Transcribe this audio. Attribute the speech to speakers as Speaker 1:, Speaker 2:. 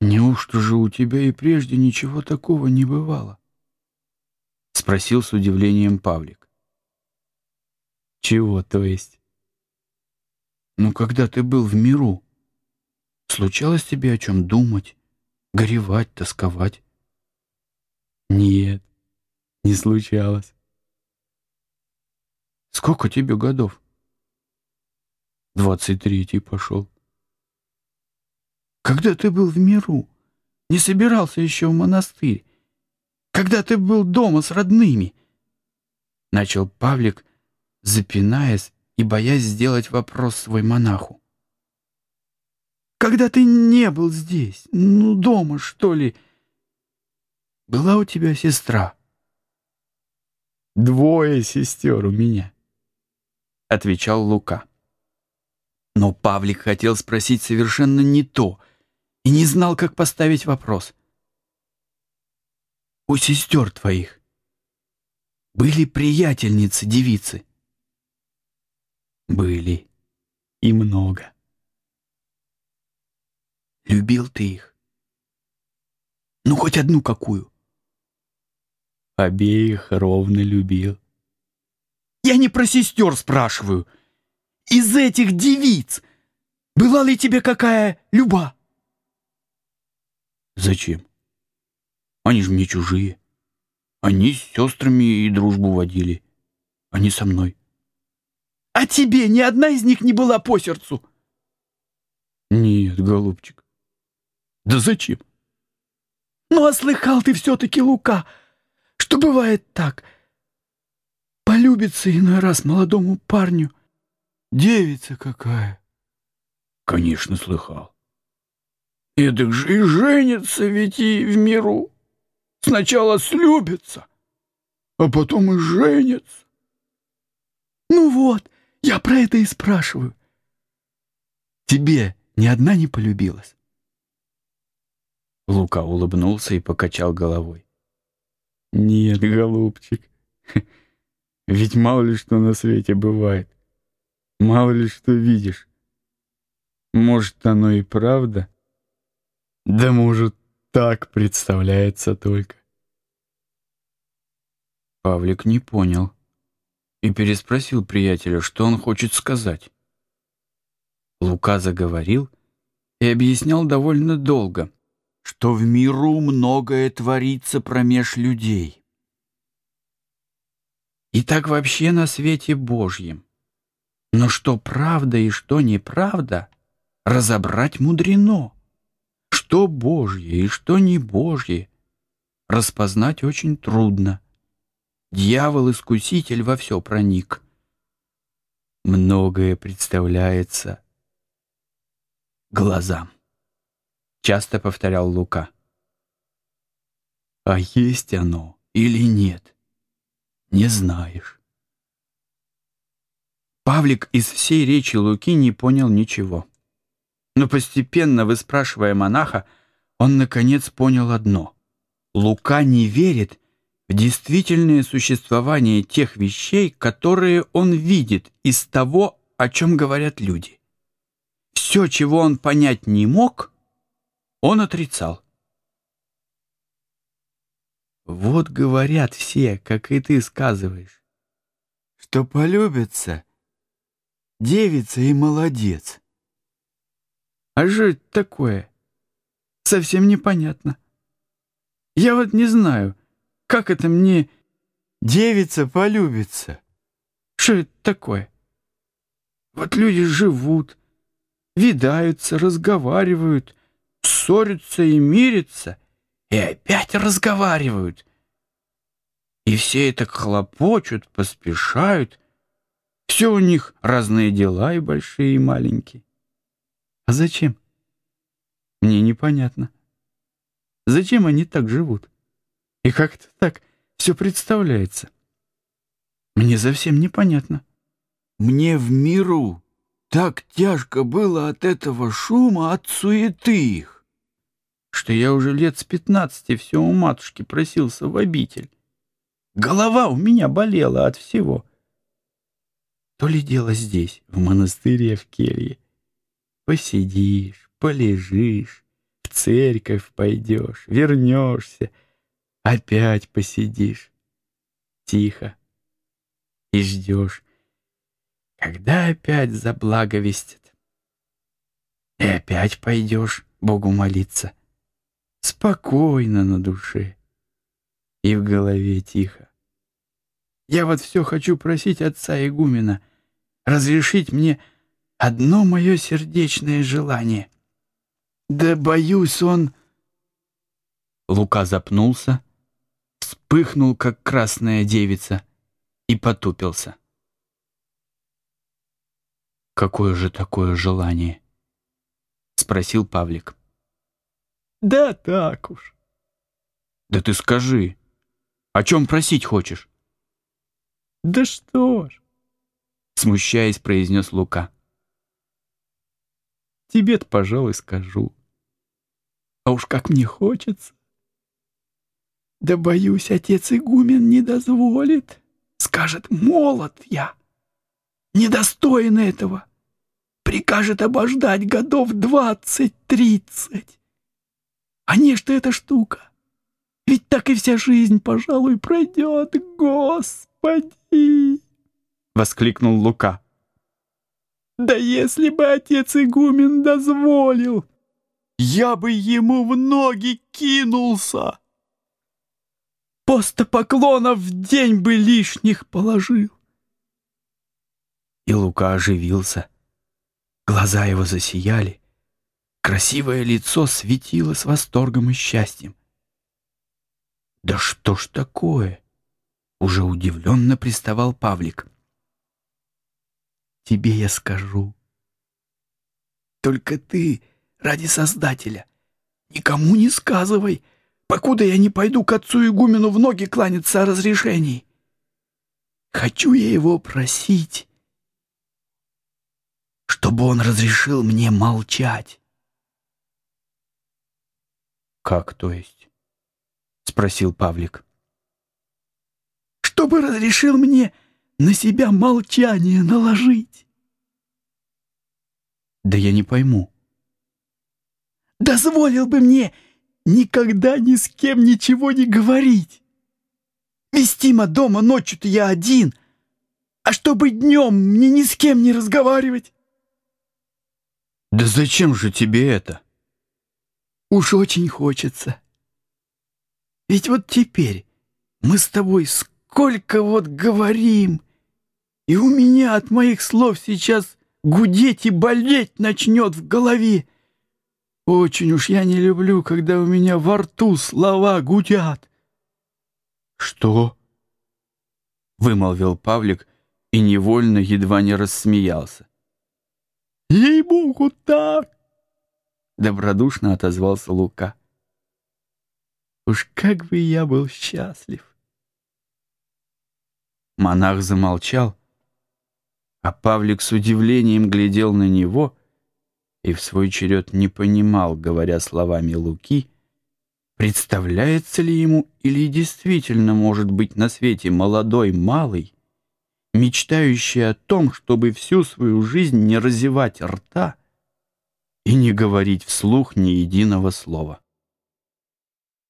Speaker 1: Неужто же у тебя и прежде ничего такого не бывало? Спросил с удивлением Павлик. Чего, то есть? Ну, когда ты был в миру, случалось тебе о чем думать, горевать, тосковать? Нет, не случалось. Сколько тебе годов? Двадцать третий пошел. Когда ты был в миру, не собирался еще в монастырь, когда ты был дома с родными, начал Павлик, запинаясь и боясь сделать вопрос свой монаху. Когда ты не был здесь, ну, дома, что ли, была у тебя сестра? Двое сестер у меня, отвечал Лука. Но Павлик хотел спросить совершенно не то — и не знал, как поставить вопрос. «У сестер твоих были приятельницы девицы?» «Были. И много». «Любил ты их?» «Ну, хоть одну какую?» «Обеих ровно любил». «Я не про сестер спрашиваю. Из этих девиц была ли тебе какая люба?» Зачем? Они же мне чужие. Они с сестрами и дружбу водили. Они со мной. А тебе ни одна из них не была по сердцу? Нет, голубчик. Да зачем? Ну, а слыхал ты все-таки, Лука, что бывает так. Полюбится иной раз молодому парню. Девица какая. Конечно, слыхал. Эдак же и женится ведь и в миру. Сначала слюбится, а потом и женится. Ну вот, я про это и спрашиваю. Тебе ни одна не полюбилась? Лука улыбнулся и покачал головой. Нет, голубчик, ведь мало ли что на свете бывает. Мало ли что видишь. Может, оно и правда — да, может, так представляется только. Павлик не понял и переспросил приятеля, что он хочет сказать. Лука заговорил и объяснял довольно долго, что в миру многое творится промеж людей. И так вообще на свете Божьем. Но что правда и что неправда, разобрать мудрено что Божье и что не Божье, распознать очень трудно. Дьявол-искуситель во все проник. Многое представляется глазам. Часто повторял Лука. А есть оно или нет, не знаешь. Павлик из всей речи Луки не понял ничего. Но постепенно, выспрашивая монаха, он наконец понял одно. Лука не верит в действительное существование тех вещей, которые он видит из того, о чем говорят люди. Все, чего он понять не мог, он отрицал. Вот говорят все, как и ты сказываешь, что полюбится девица и молодец. А это такое? Совсем непонятно. Я вот не знаю, как это мне девица полюбится. Что это такое? Вот люди живут, видаются, разговаривают, ссорятся и мирятся, и опять разговаривают. И все это хлопочут, поспешают. Все у них разные дела и большие, и маленькие. А зачем? Мне непонятно. Зачем они так живут? И как это так все представляется? Мне совсем непонятно. Мне в миру так тяжко было от этого шума, от суеты их, что я уже лет с пятнадцати все у матушки просился в обитель. Голова у меня болела от всего. То ли дело здесь, в монастыре в келье. Посидишь, полежишь, в церковь пойдешь, вернешься, опять посидишь. Тихо. И ждешь, когда опять заблаговестят. И опять пойдешь Богу молиться. Спокойно на душе и в голове тихо. Я вот все хочу просить отца игумена разрешить мне одно мое сердечное желание. Да боюсь он... Лука запнулся, вспыхнул, как красная девица, и потупился. «Какое же такое желание?» — спросил Павлик.
Speaker 2: «Да так уж».
Speaker 1: «Да ты скажи, о чем просить хочешь?»
Speaker 2: «Да что ж», —
Speaker 1: смущаясь, произнес Лука.
Speaker 2: «Тебе-то, пожалуй, скажу. А уж как мне хочется. Да боюсь, отец игумен не дозволит. Скажет, молод я, недостоин этого. Прикажет обождать годов двадцать-тридцать. А не что эта штука. Ведь так и вся жизнь, пожалуй, пройдет, Господи!»
Speaker 1: — воскликнул Лука.
Speaker 2: «Да если бы отец игумен дозволил, я бы ему в ноги кинулся!» Поста поклонов в день бы лишних положил.
Speaker 1: И Лука оживился. Глаза его засияли. Красивое лицо светило с восторгом и счастьем. «Да что ж такое?» Уже удивленно приставал Павлик.
Speaker 2: «Тебе я скажу. Только ты, ради Создателя, никому не сказывай, покуда я не пойду к отцу игумену в ноги кланяться о разрешении. Хочу я его просить, чтобы он разрешил мне молчать».
Speaker 1: «Как то есть?» спросил Павлик.
Speaker 2: «Чтобы разрешил мне на себя молчание наложить».
Speaker 1: «Да я не пойму».
Speaker 2: «Дозволил бы мне никогда ни с кем ничего не говорить. Вестима дома ночью-то я один, а чтобы днем мне ни с кем не разговаривать».
Speaker 1: «Да зачем же тебе это?»
Speaker 2: «Уж очень хочется». Ведь вот теперь мы с тобой сколько вот говорим, и у меня от моих слов сейчас гудеть и болеть начнет в голове. Очень уж я не люблю, когда у меня во рту слова гудят.
Speaker 1: «Что?» — вымолвил Павлик и невольно едва не рассмеялся.
Speaker 2: «Ей-богу, так!»
Speaker 1: — добродушно отозвался Лука.
Speaker 2: Уж как бы я был счастлив.
Speaker 1: Монах замолчал, а Павлик с удивлением глядел на него и в свой черед не понимал, говоря словами Луки, представляется ли ему или действительно может быть на свете молодой малый, мечтающий о том, чтобы всю свою жизнь не разевать рта и не говорить вслух ни единого слова.